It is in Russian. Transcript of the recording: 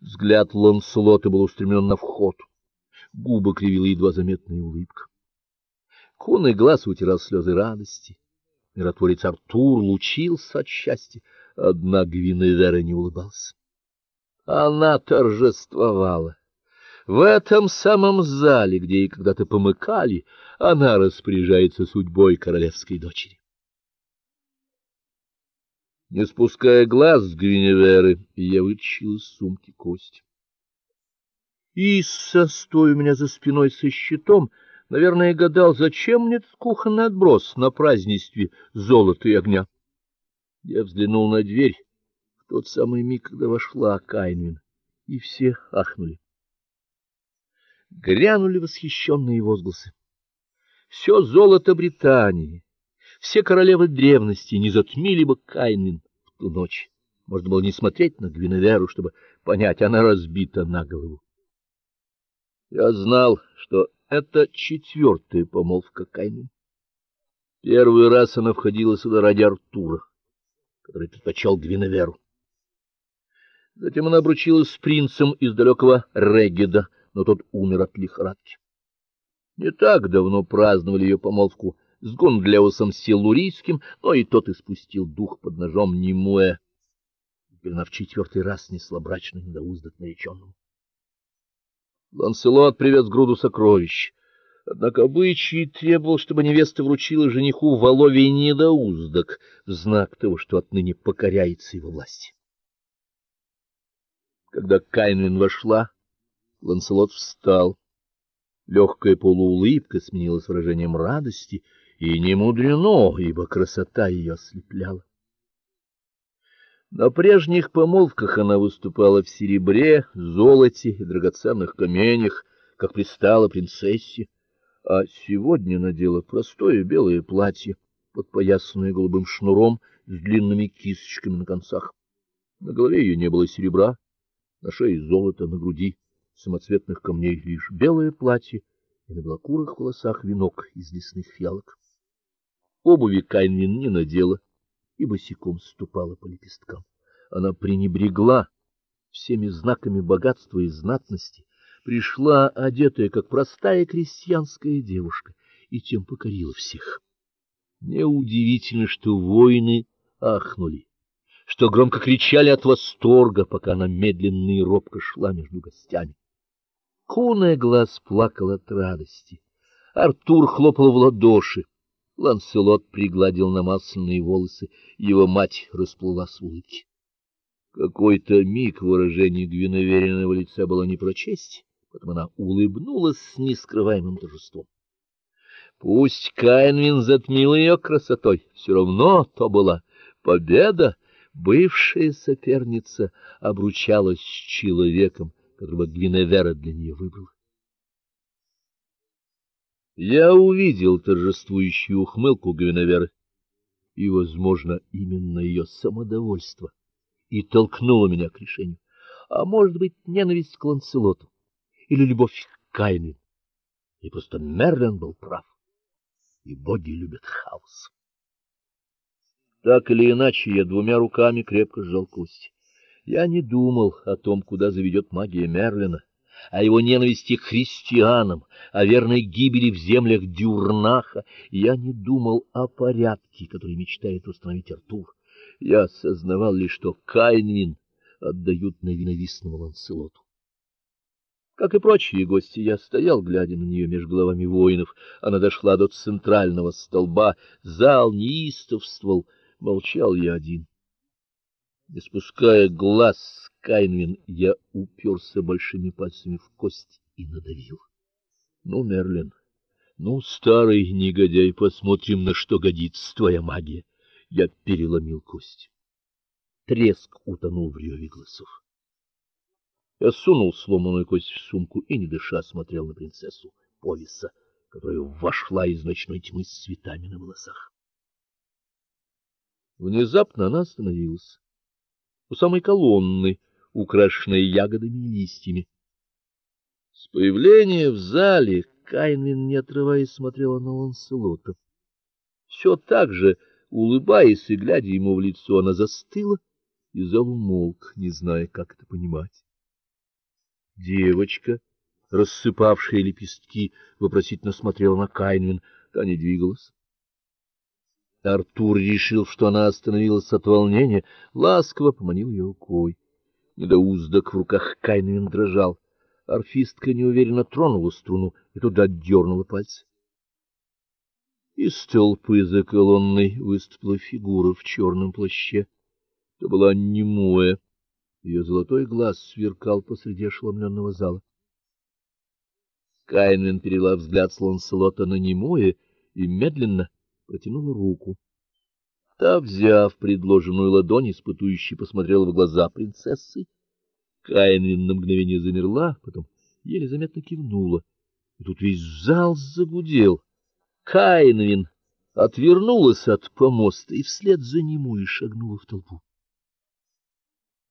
Взгляд Ланселота был устремлен на вход. Губы кривила едва заметная улыбка. Конный глаз утирал слезы радости. Миротворец Артур лучился от счастья, однако Гвиневера не улыбался. Она торжествовала. В этом самом зале, где ей когда-то помыкали, она распоряжается судьбой королевской дочери. Не спуская глаз с Гвиневеры, я вытащил из сумки кость. Исса, стоя у меня за спиной со щитом, наверное, гадал, зачем мне этот кухонный отброс на празднестве золота и огня. Я взглянул на дверь в тот самый миг, когда вошла Кайнвин, и все ахнули. Грянули восхищенные возгласы. Все золото Британии, все королевы древности не затмили бы Кайнин в ту ночь. Можно было не смотреть на Гвиневеру, чтобы понять, она разбита на голову. Я знал, что это четвертая помолвка Кайнин. Первый раз она входила сюда ради Артура, который предпочел Гвиневеру. Затем она обручилась с принцем из далекого Регеда, но тот умер от лихорадки. Не так давно праздновали ее помолвку с Гонглеусом Силурийским, но и тот испустил дух под ножом Немуэ. Теперь она в четвертый раз несла брачный недоуздок нареченному. Ланселот привез груду сокровищ. Однако обычай требовал, чтобы невеста вручила жениху воловий недоуздок в знак того, что отныне покоряется его власти. Когда Кайнвин вошла, Ланселот встал. Легкая полуулыбка сменилась выражением радости, и не мудрено, ибо красота ее ослепляла. На прежних помолвках она выступала в серебре, золоте и драгоценных каменьях, как пристала принцессе, а сегодня надела простое белое платье, подпоясанное голубым шнуром с длинными кисточками на концах. На голове ее не было серебра, на шее золото, на груди самоцветных камней лишь белое платье и на белокурых волосах венок из лесных фиалок. Обуви Кайнвин не надела и босиком ступала по лепесткам. Она пренебрегла всеми знаками богатства и знатности, пришла одетая как простая крестьянская девушка и тем покорила всех. Неудивительно, что воины ахнули, что громко кричали от восторга, пока она медленно и робко шла между гостями. Куная глаз плакал от радости. Артур хлопал в ладоши. Ланселот пригладил намасленные волосы, его мать расплылась в улыбке. Какой-то миг выражение Гвиновериного лица было не прочесть, потом она улыбнулась с нескрываемым торжеством. Пусть Кайнвин затмил ее красотой, все равно то была победа. Бывшая соперница обручалась с человеком, которого Гвиневера для нее выбрала. Я увидел торжествующую ухмылку Гвиневеры, и, возможно, именно ее самодовольство и толкнуло меня к решению. А может быть, ненависть к Ланселоту или любовь к Кайнвин. И просто Мерлин был прав. И боги любят хаос. Так или иначе, я двумя руками крепко сжал кости. Я не думал о том, куда заведет магия Мерлина, о его ненависти к христианам, о верной гибели в землях Дюрнаха. Я не думал о порядке, который мечтает установить Артур. Я осознавал лишь, что Кайнвин отдают на ненавистному Ланселоту. Как и прочие гости, я стоял, глядя на нее между головами воинов. Она дошла до центрального столба, зал неистовствовал, молчал я один. Не спуская глаз Кайнвин, я уперся большими пальцами в кость и надавил. Ну, Мерлин, ну, старый негодяй, посмотрим, на что годится твоя магия. Я переломил кость. Треск утонул в реве голосов. Я сунул сломанную кость в сумку и, не дыша, смотрел на принцессу Повиса, которая вошла из ночной тьмы с цветами на волосах. Внезапно она остановилась у самой колонны, украшенной ягодами и листьями. С появления в зале Кайнвин, не отрываясь, смотрела на Ланселота. Все так же, улыбаясь и глядя ему в лицо, она застыла, и зал умолк, не зная, как это понимать. Девочка, рассыпавшая лепестки, вопросительно смотрела на Кайнвин, та не двигалась. Артур решил, что она остановилась от волнения, ласково поманил ее рукой. Недоуздок в руках Кайнвин дрожал. Арфистка неуверенно тронула струну и туда дернула пальцы. Из толпы за колонной выступила фигура в черном плаще. Это была немоя. Ее золотой глаз сверкал посреди ошеломленного зала. Кайнвин перевела взгляд с Ланселота на немое и медленно протянула руку. Та, взяв предложенную ладонь, испытующе посмотрела в глаза принцессы. Кайнвин на мгновение замерла, потом еле заметно кивнула. И тут весь зал загудел. Кайнвин отвернулась от помоста и вслед за нему и шагнула в толпу.